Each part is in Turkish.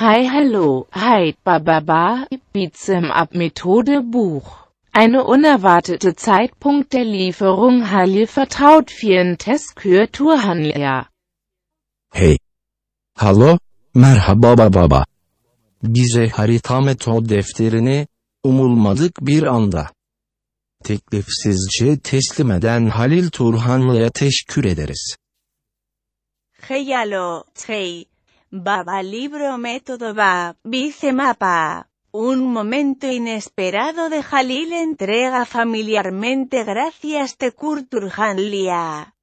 Hi hallo, hi bababa, Beat'em Up Methode Buch. Eine unerwartete Zeitpunkt der Lieferung Halil vertraut vielen Testkür Turhanlia. Hey. Halo, merhaba baba baba. Bize harita metod defterini, umulmadık bir anda, teklifsizce teslim eden Halil Turhanlı'ya teşekkür ederiz. Hey aló, hey. Baba libro método va, vice mapa. Un momento inesperado de Jalil entrega familiarmente gracias te Kurturhanlia.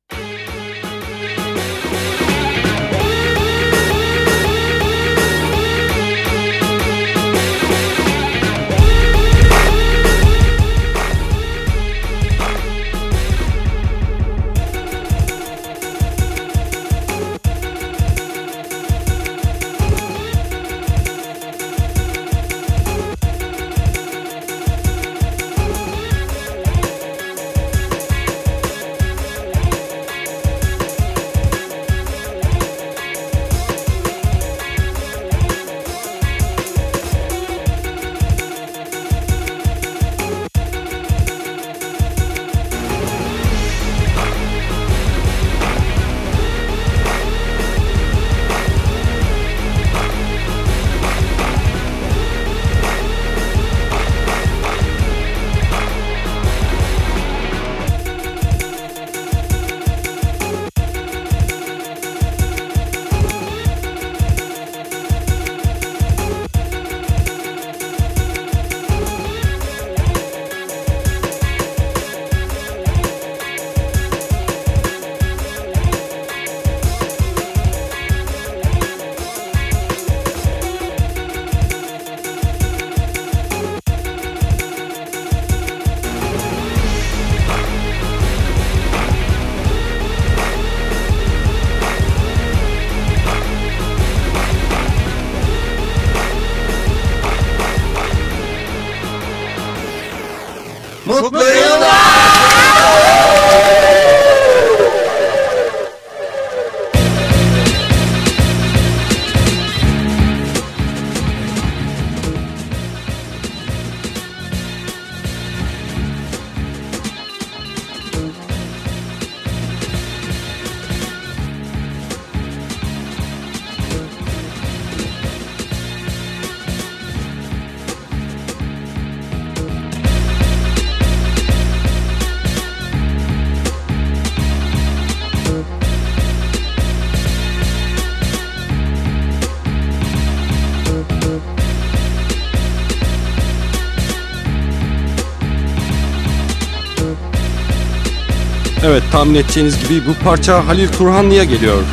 Evet tahmin edeceğiniz gibi bu parça Halil Turhanlı'ya geliyor.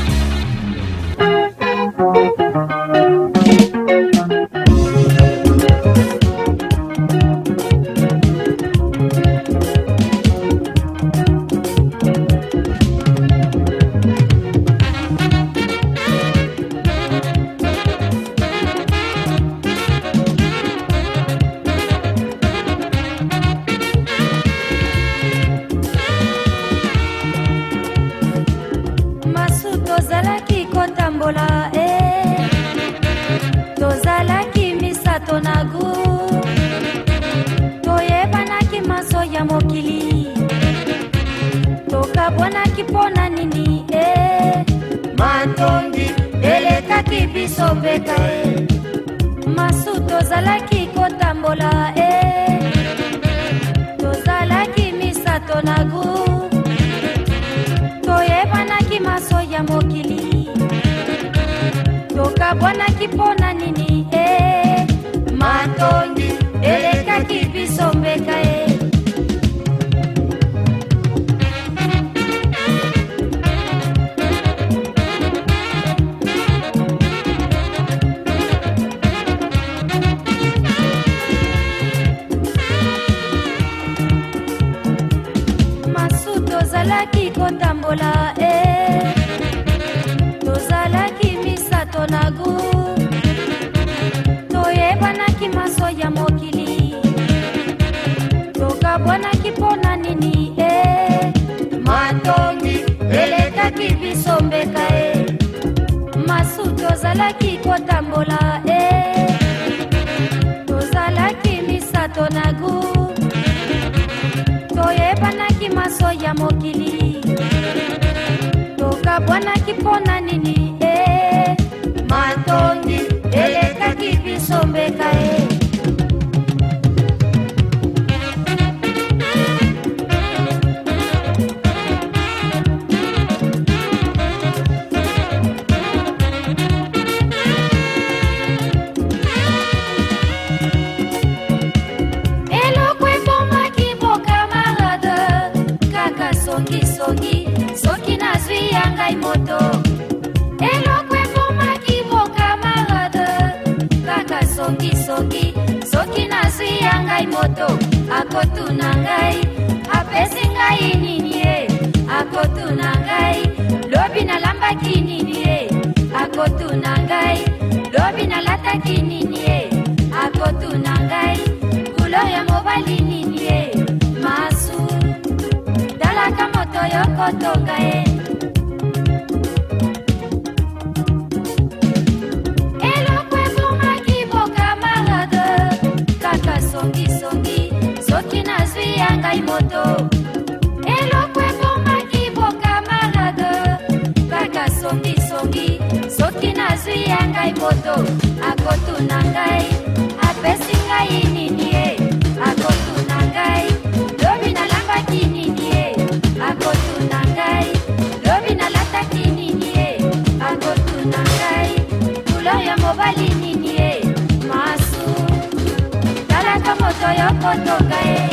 tozalaki kotambola e. Tozalaki misato na gu. Toyebanaki maso ya mokili. Tokabwanaki mpo na nini e. Matondi elekaki biso mbeka e. ya ngai moto akotuna ngai apesi ngai nini ye? Akotuna ngai lobi nalambaki nini ye? Akotuna ngai lobi nalataki nini ye? Akotuna ngai couleur ya mobali nini ye? Masu talaka moto yokotonga ye ngai moto. Eloko ebomaki bokamarade kaka songisongi soki nazwi ya ngai moto. Akotuna ngai apesi ngai nini ye? Akotuna ngai lobi nalambaki nini ye? Akotuna ngai lobi nalataki nini ye? Akotuna ngai kulo ya mobali nini ye? Masu talaka moto yokotonga ye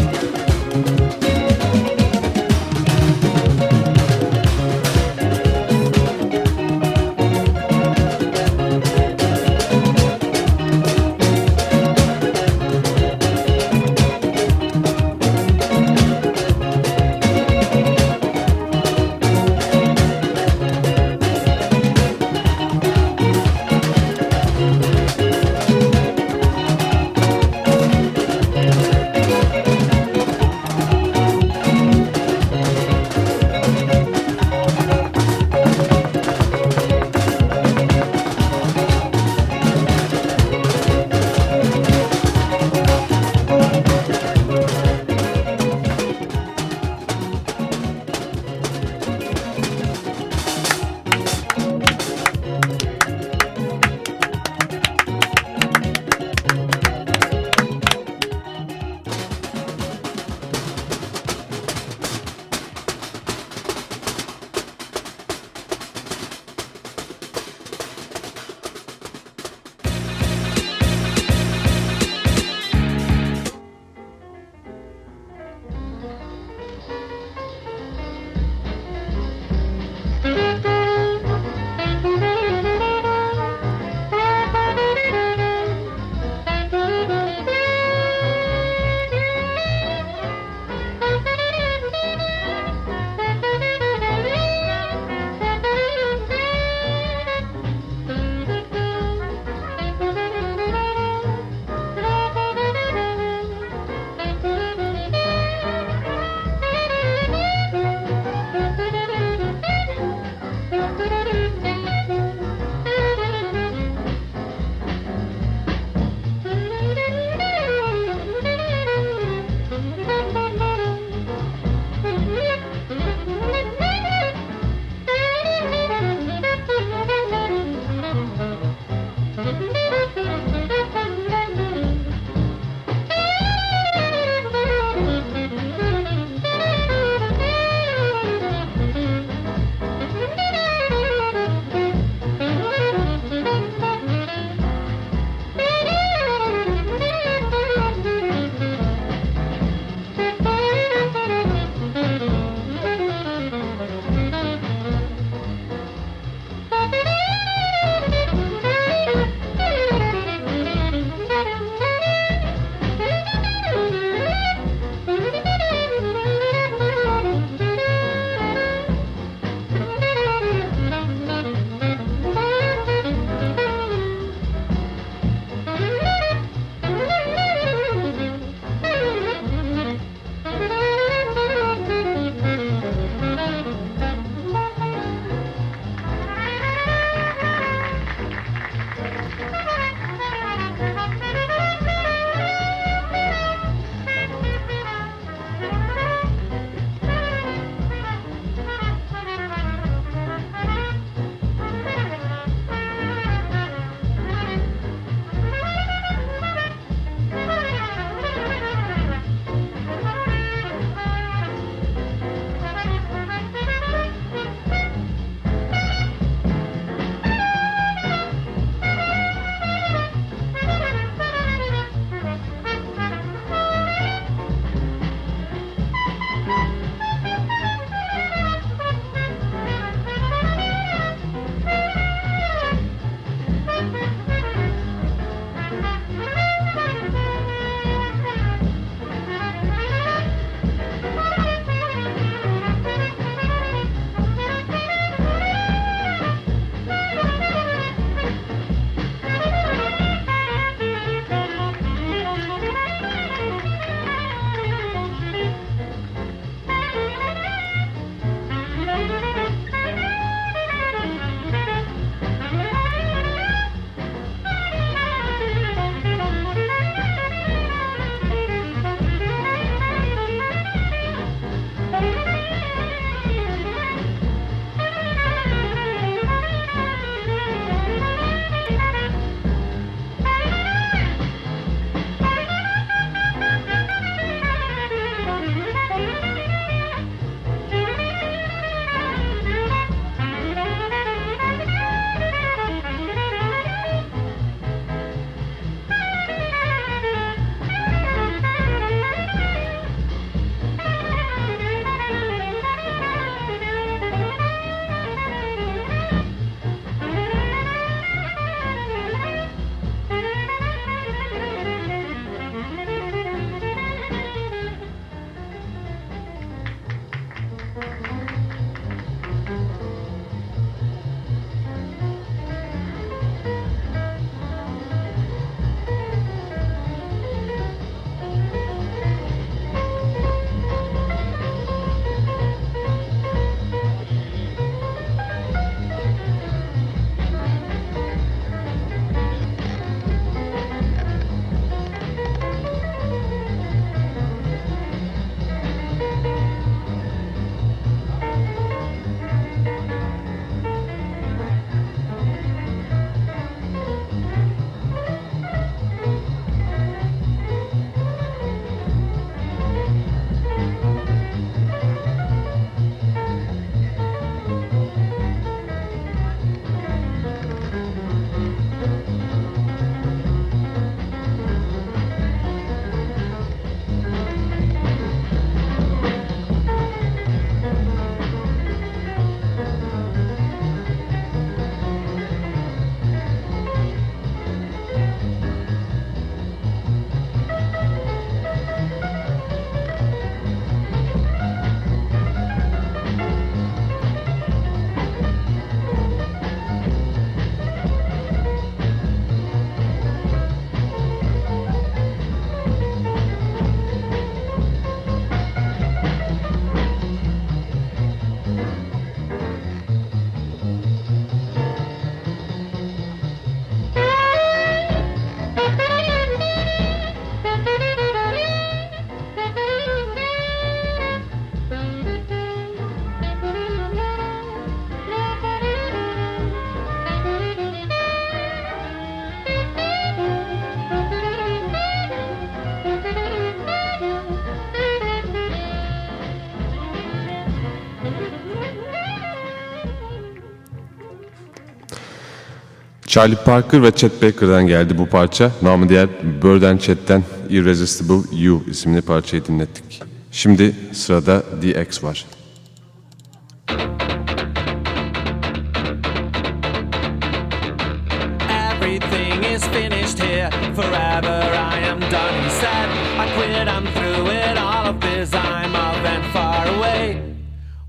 Charlie Parker ve Chet Baker'dan geldi bu parça. Namı diğer Bird and Chet'ten Irresistible You isimli parçayı dinlettik. Şimdi sırada DX var.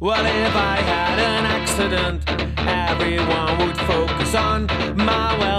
Well, if I had an accident, everyone would focus on my well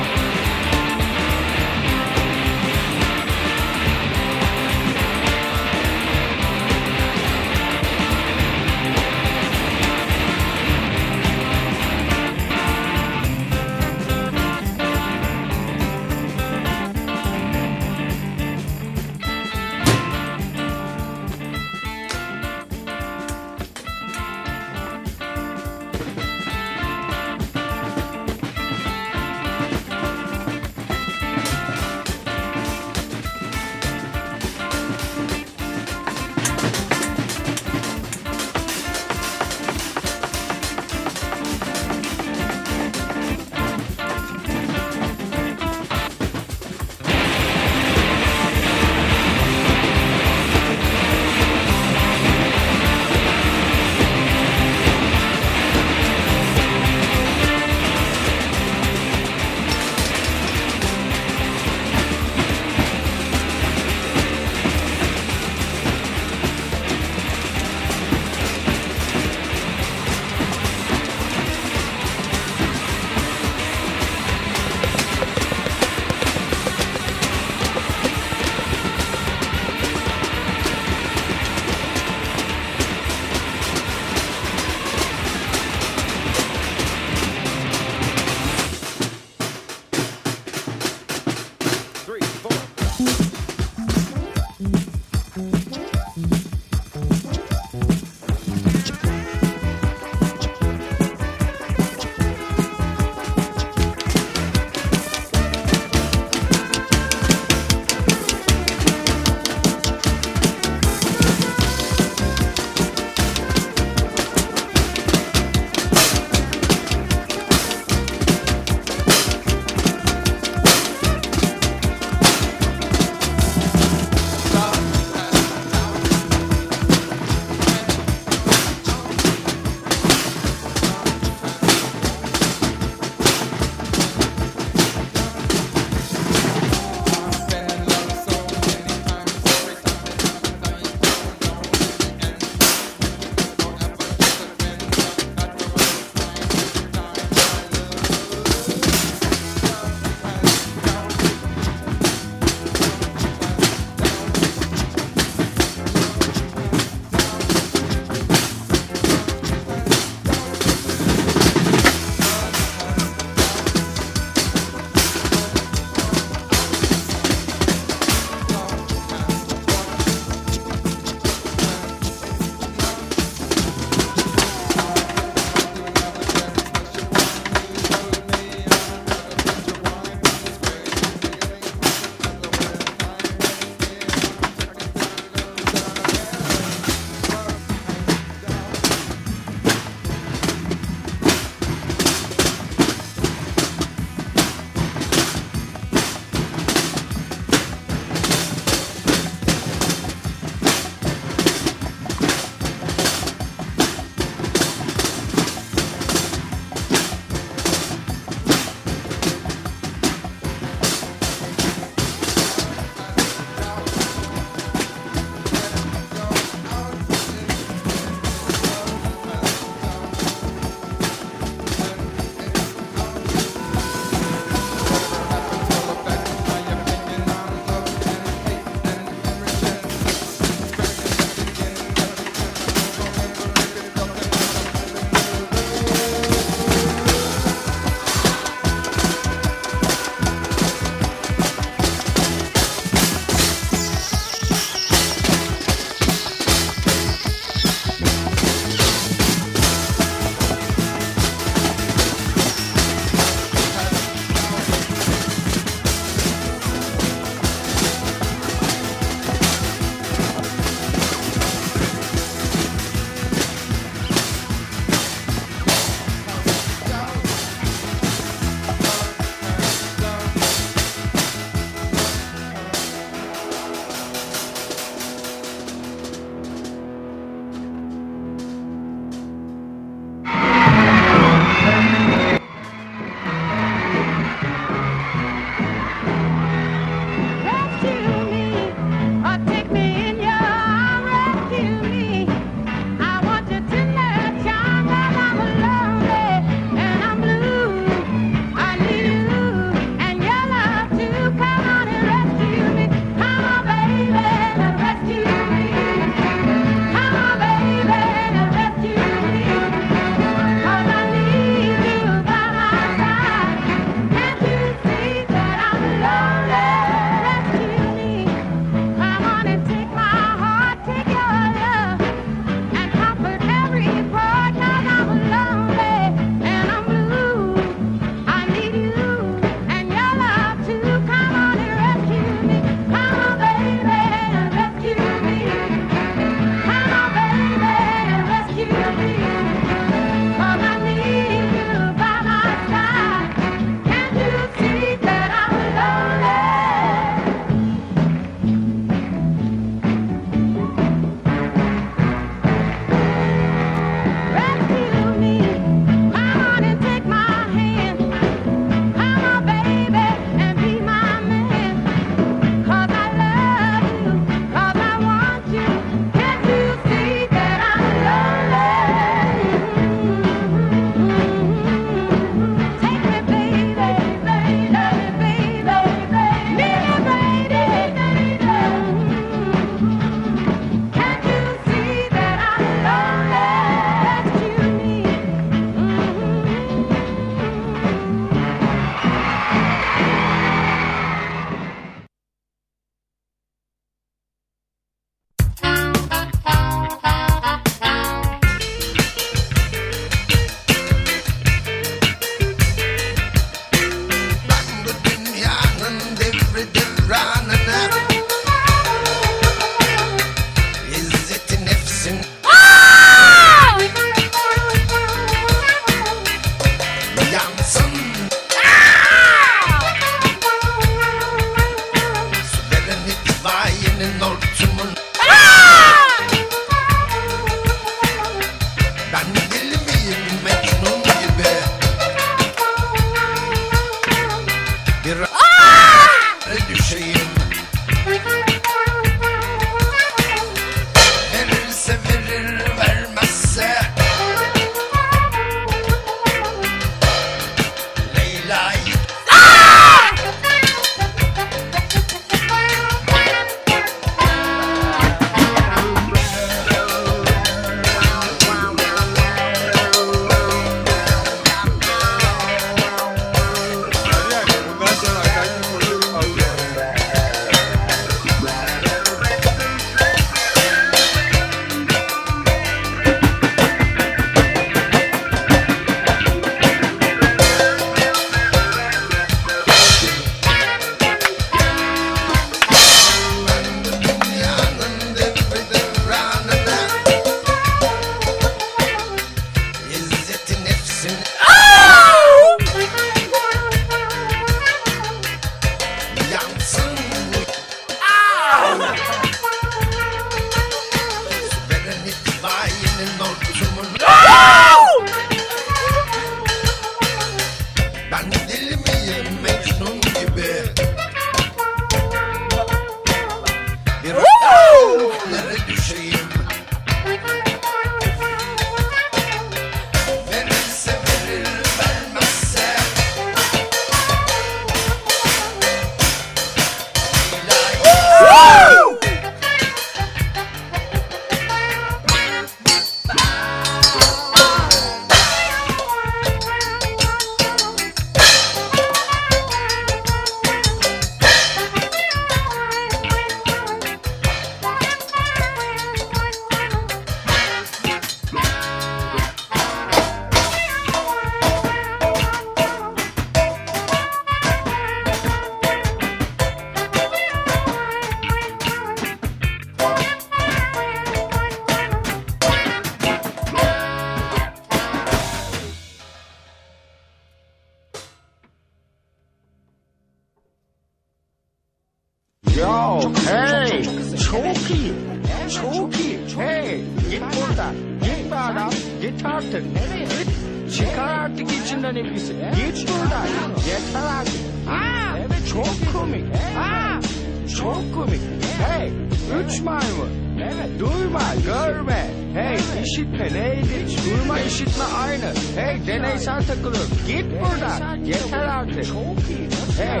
deneysel takılıyor. Git buradan. Yeter artık. Çok iyi. Hey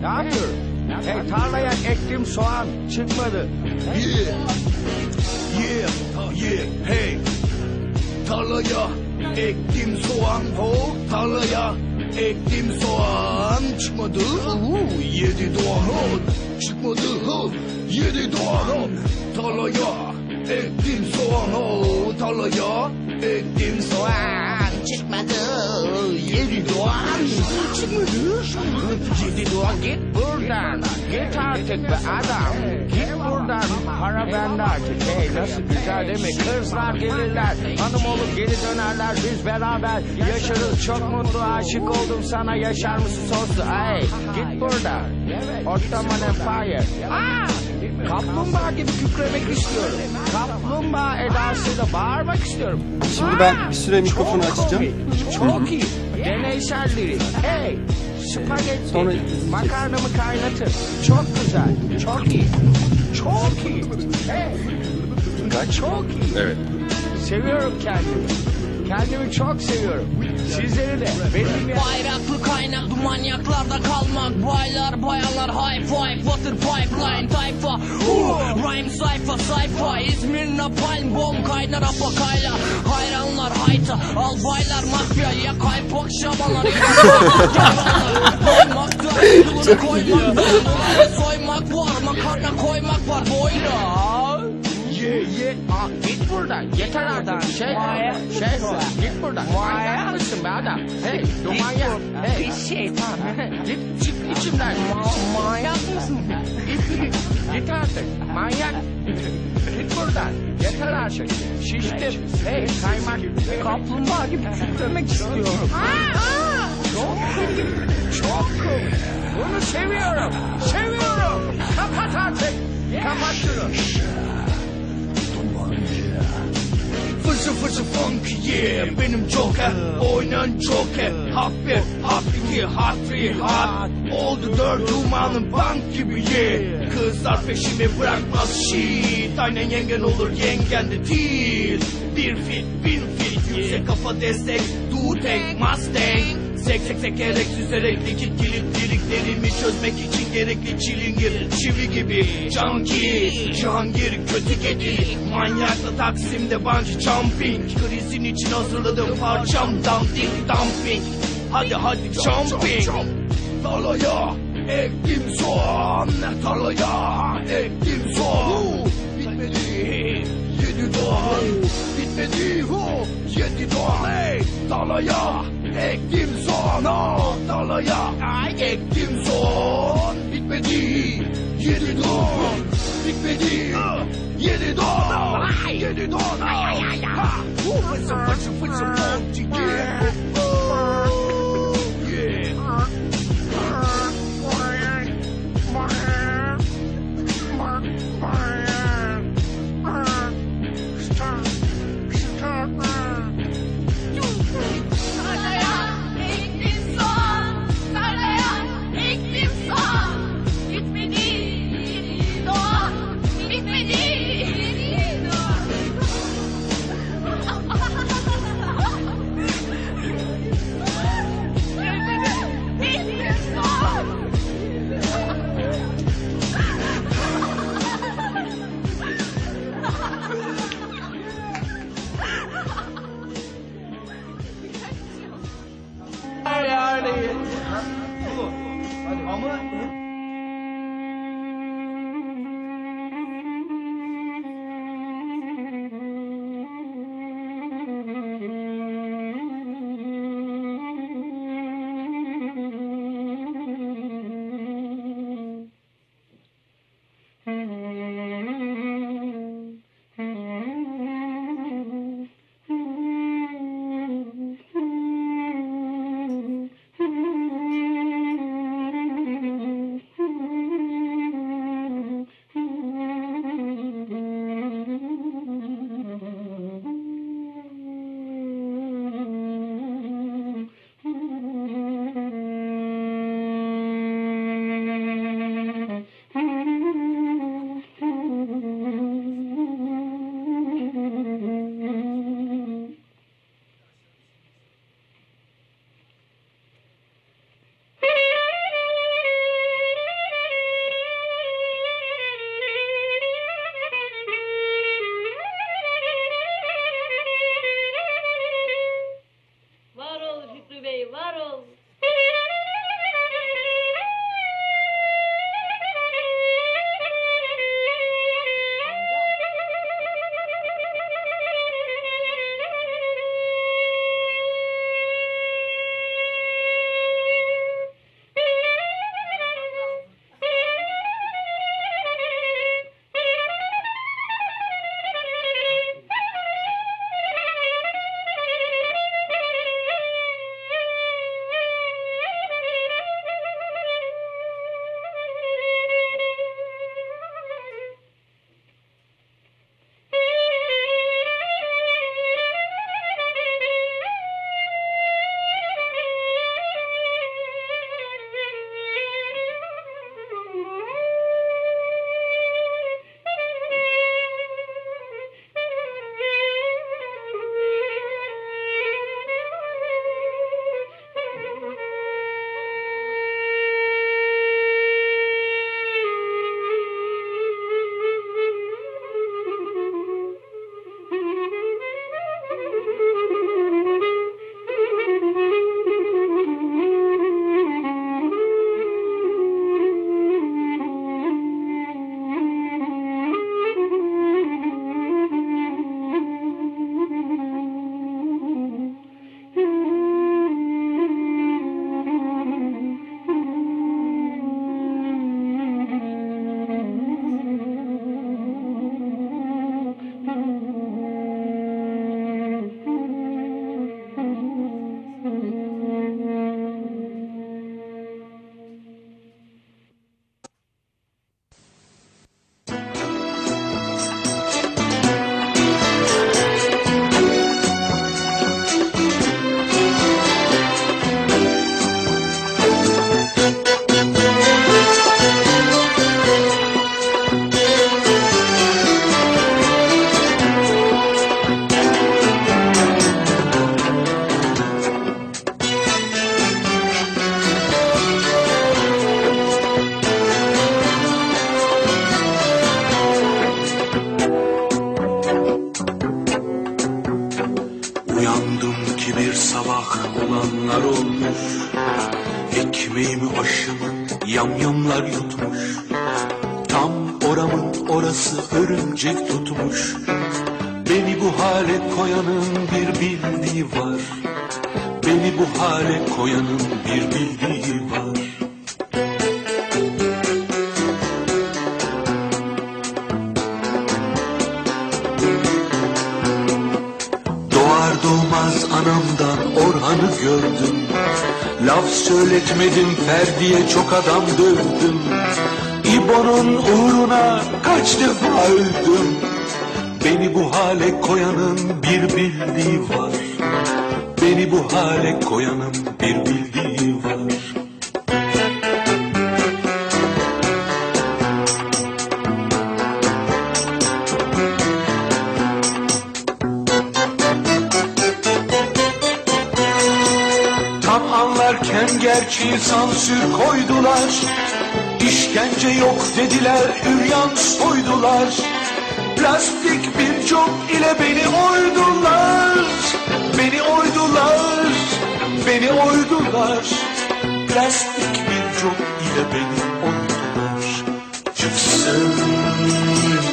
ne yapıyorum? Hey tarlaya ektim soğan çıkmadı. Yeah. Yeah. Yeah. Hey. Tarlaya ektim soğan. Ho. Tarlaya ektim soğan. Çıkmadı. Uuu, yedi doğan. Ho. Çıkmadı. Ho. Yedi doğan. Ho. Tarlaya ektim soğan. Ho. Tarlaya ektim soğan. Çıkmadı. Yedi doğan. Çıkmadı. Yedi doğa git buradan. Git artık be adam. Git buradan. Para bende artık. Hey nasıl güzel değil mi? Kızlar gelirler. Hanım olup geri dönerler. Biz beraber yaşarız. Çok mutlu aşık oldum sana. Yaşar mısın sonsuz? Hey git buradan. Ottoman Empire. Aa, kaplumbağa gibi kükremek istiyorum. Kaplumbağa edasıyla bağırmak istiyorum. Şimdi ben bir süre mikrofonu Çok açacağım. komik, Çok iyi. Deneysel lirik. Hey. Spagetti. Sonra izleyeceğiz. Makarnamı kaynatır. Çok güzel. Çok iyi. Çok iyi. Hey. Çok iyi. Evet. Seviyorum kendimi. Kendimi çok seviyorum. Sizleri de. Benim ya. Bayraklı kaynaklı manyaklarda kalmak. Baylar bayanlar high five Water pipeline tayfa. Rhyme sayfa sayfa. İzmir napalm bom kaynar apakayla. Hayranlar hayta. Al baylar mafya ya kaypak şabanlar ya Koymak da koymak. Var Soymak var makarna koymak var. Boyra Ye. Aa, git buradan. Yeter artık. Şey. Şey. Git buradan. Manyak mısın be adam? Hey. Manyak. Hey. Pis şeytan. Git çık içimden. Manyak mısın? Git. Git artık. Manyak. Git buradan. Yeter artık. Şiştim. Hey kaymak. Kaplumbağa gibi kükremek istiyorum. Çok komik. Çok komik. Bunu seviyorum. Seviyorum. Kapat artık. Kapat şunu. Fışı fışı funk yeah. Benim Joker Oynan Joker. Hot bir Hot iki Hot three Hot Oldu dört dumanın bank gibi yeah. Kızlar peşimi bırakmaz shit. Aynen yengen olur yengen de değil. Bir fit bin fit Yüksek kafa destek. Du tek Mustang Sek sek sekerek süzerek likit kilit liriklerimi çözmek için gerekli çilingir Çivi gibi. Cangir Cihangir kötü kedi. Manyakla Taksim'de bungee jumping. Krizin için hazırladığım parçam Dandik dumping. Hadi hadi jumping. Tarlaya ektim soğan. Tarlaya ektim soğan. Bitmedi Yedi doğan. Bitmedi hu Yedi doğan. Hey Tarlaya ektim oh, Tarlaya ektim soğan Bitmedi Yedi doğan Bitmedi Yedi doğan Yedi doğan Ha, hu, Fısı fısı fısı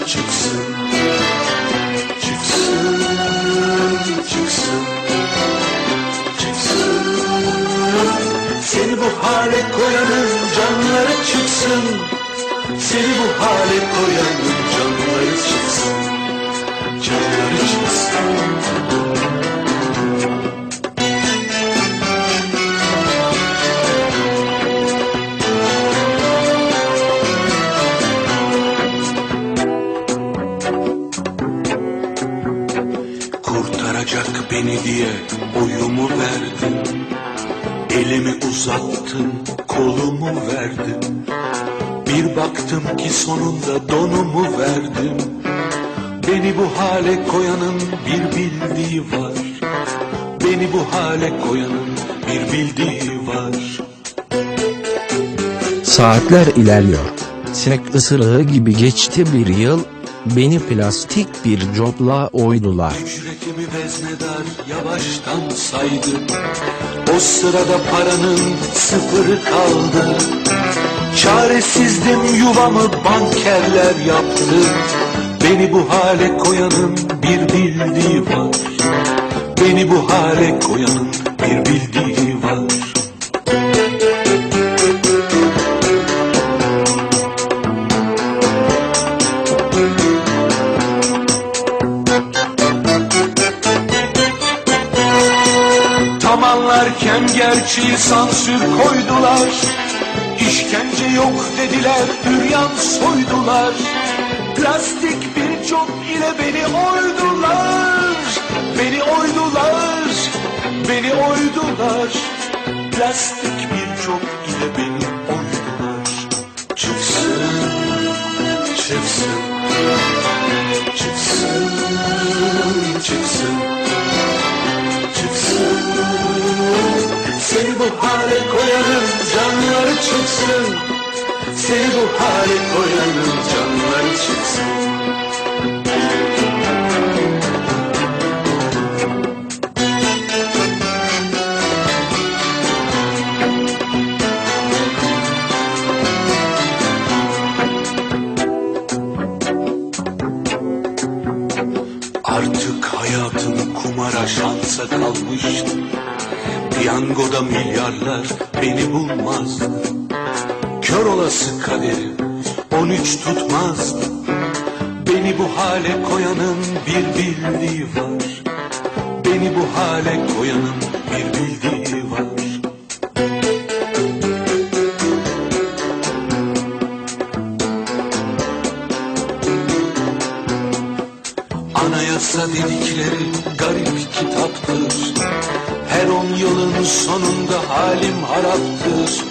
çıksın. Çıksın, çıksın. Çıksın Seni bu hale koyanın canları çıksın. Seni bu hale koyanın canları çıksın. Canları çıksın diye oyumu verdim. Elimi uzattım, kolumu verdim. Bir baktım ki sonunda donumu verdim. Beni bu hale koyanın bir bildiği var. Beni bu hale koyanın bir bildiği var. Saatler ilerliyor. Sinek ısırığı gibi geçti bir yıl. Beni plastik bir copla oydular. Ücretimi veznedar yavaştan saydı. O sırada paranın sıfırı kaldı. Çaresizdim yuvamı bankerler yaptı. Beni bu hale koyanın bir bildiği var. Beni bu hale koyanın bir bildiği var gerçeği sansür koydular. İşkence yok dediler, üryan soydular. Plastik bir çok ile beni oydular. Beni oydular, beni oydular. Plastik bir çok ile beni oydular. Çıksın Çıksın, çıksın Çıksın bu hale koyanın canları çıksın Seni bu hale koyanın canları çıksın Artık hayatım kumara şansa kalmıştı Piyangoda milyarlar beni bulmaz. Kör olası kaderim 13 tutmaz. Beni bu hale koyanın bir bildiği var. Beni bu hale koyanın bir bildiği var halim haraptır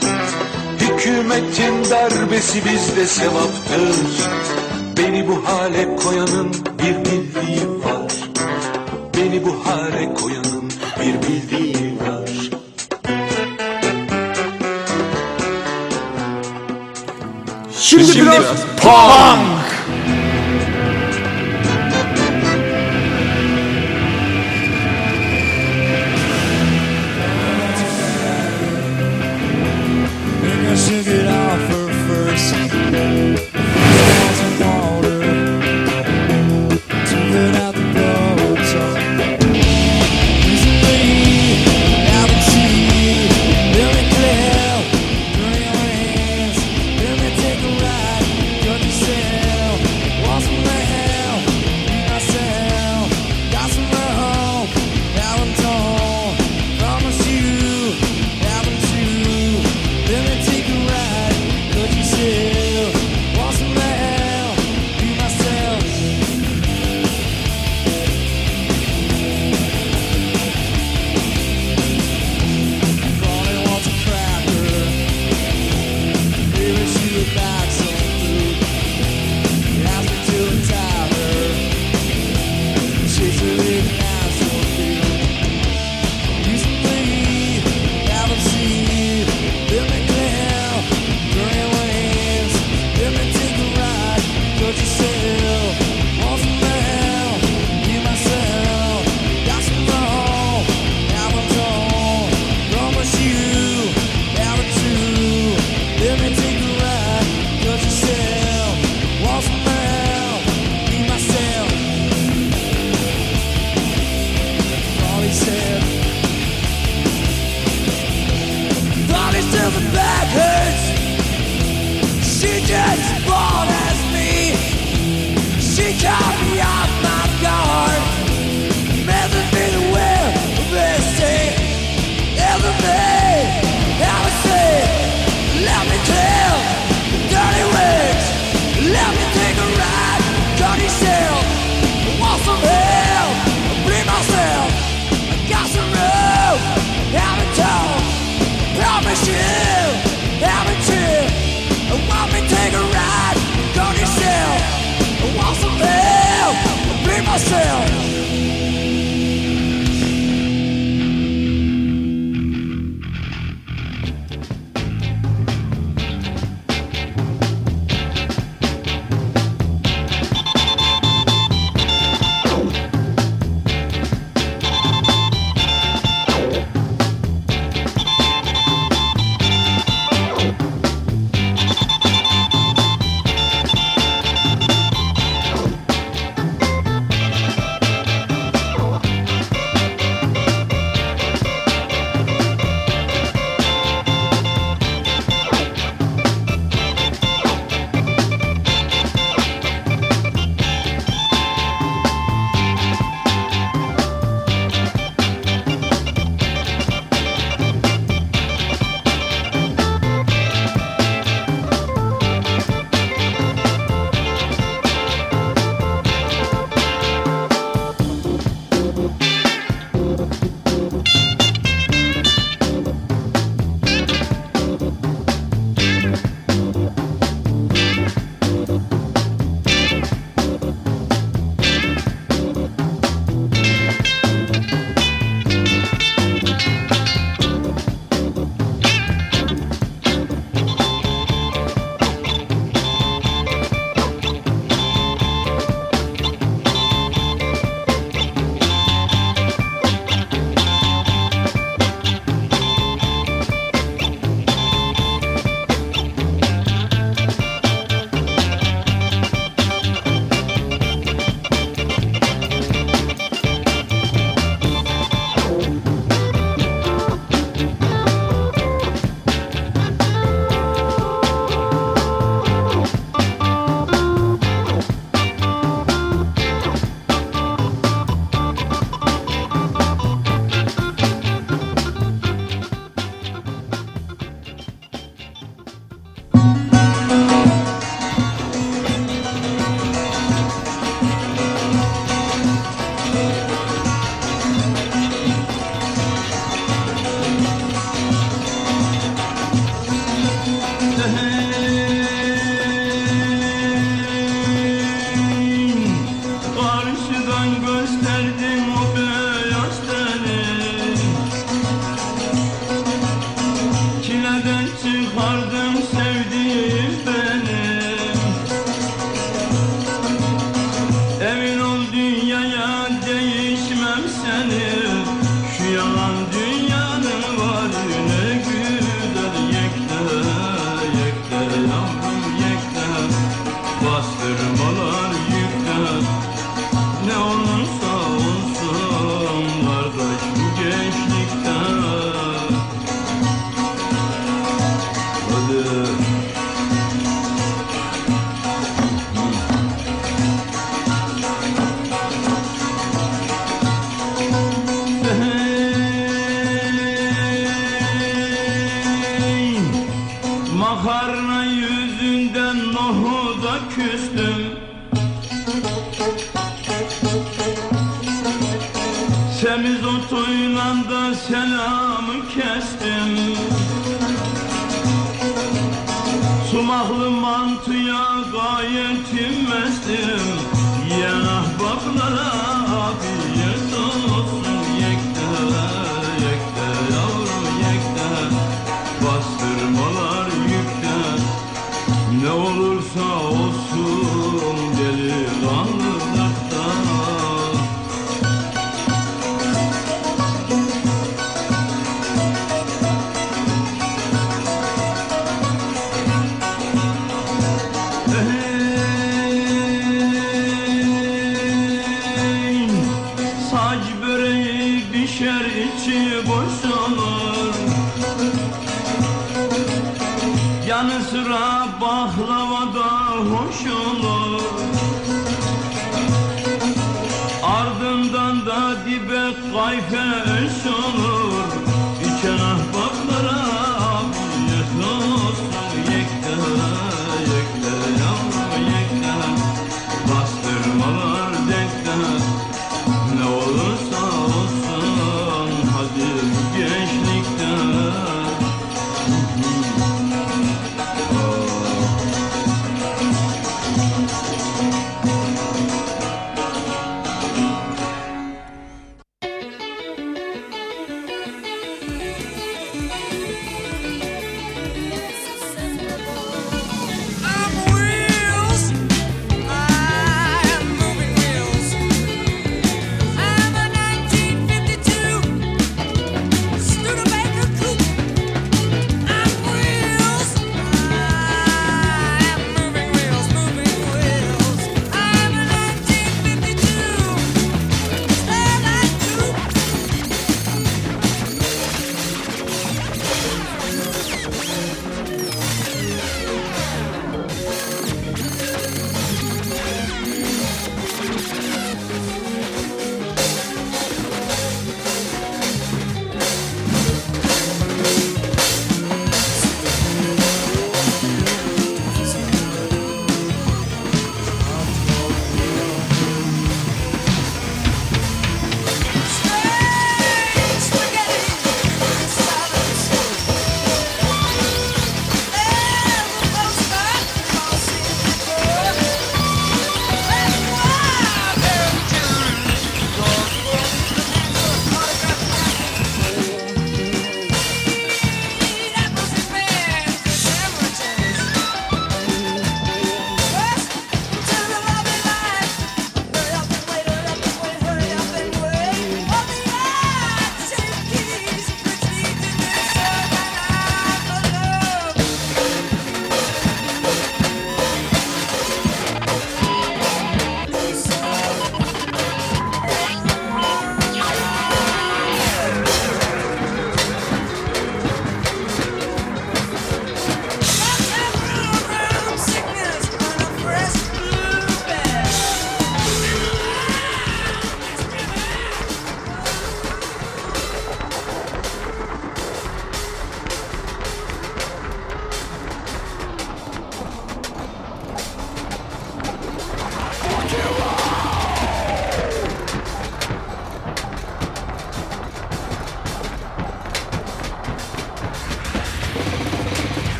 Hükümetin darbesi bizde sevaptır. Beni bu hale koyanın bir bildiği var. Beni bu hale koyanın bir bildiği var. Şimdi, biraz, punk. Think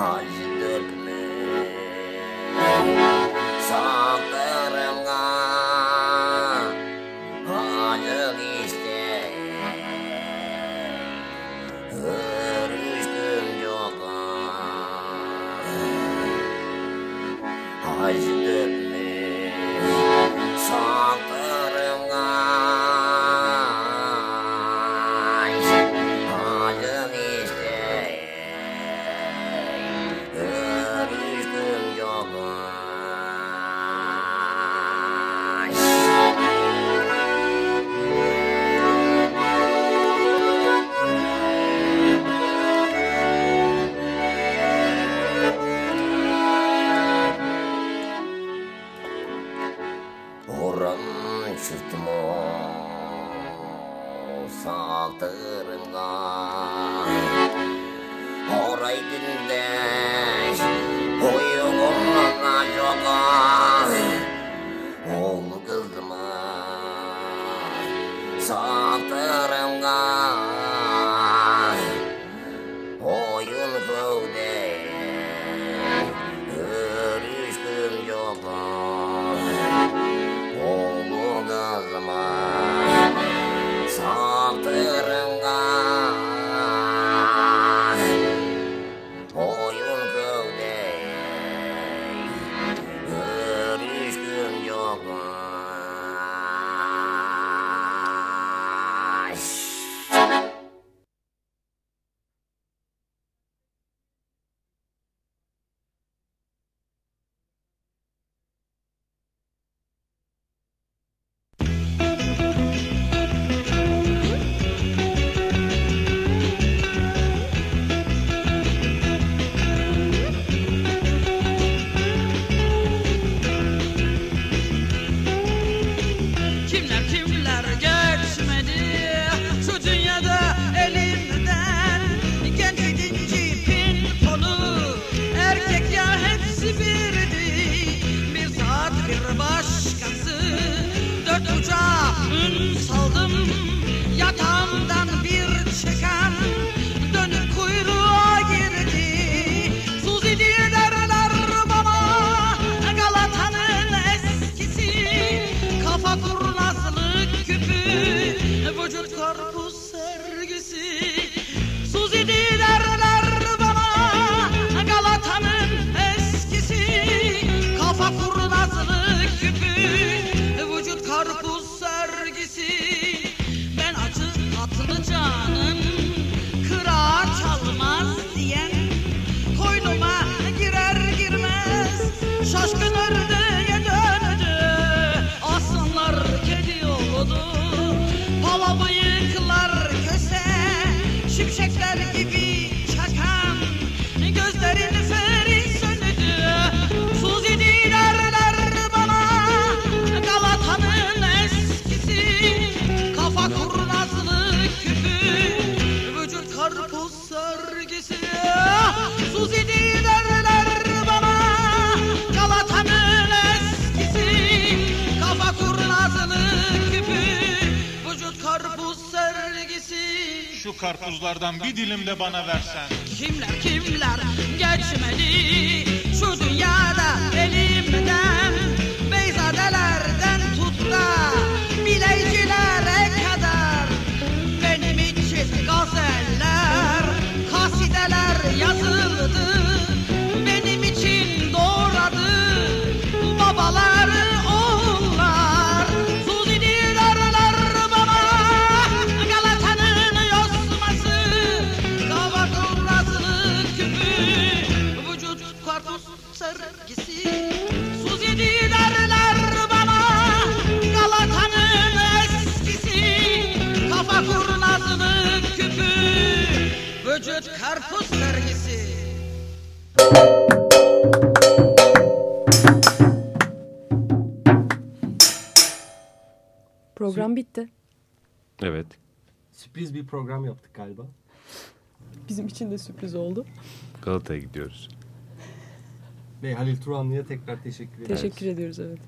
high. Karpuzlardan bir dilim de bana versen. Bir program yaptık galiba. Bizim için de sürpriz oldu. Galata'ya gidiyoruz. Ve Halil Turanlı'ya tekrar teşekkür ederiz. Teşekkür ediyoruz evet.